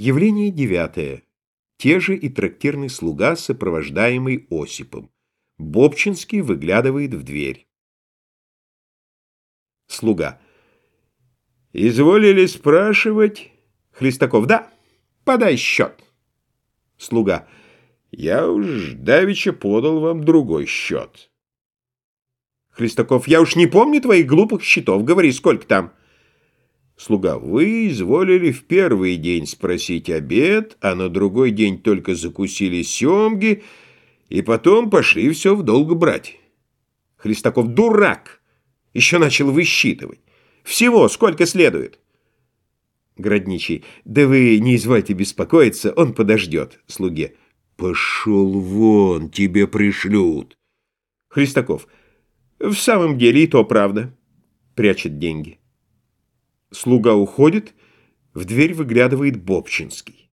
Явление девятое. Те же и трактирный слуга, сопровождаемый Осипом. Бобчинский выглядывает в дверь. Слуга. «Изволили спрашивать?» Хлестаков. «Да, подай счет». Слуга. «Я уж давеча подал вам другой счет». Хлестаков. «Я уж не помню твоих глупых счетов. Говори, сколько там?» Слуга, вы изволили в первый день спросить обед, а на другой день только закусили семги, и потом пошли все в долг брать. Христаков, дурак! Еще начал высчитывать. Всего сколько следует? Городничий, да вы не извольте беспокоиться, он подождет. Слуге, пошел вон, тебе пришлют. Христаков, в самом деле и то правда. Прячет деньги. Слуга уходит, в дверь выглядывает Бобчинский.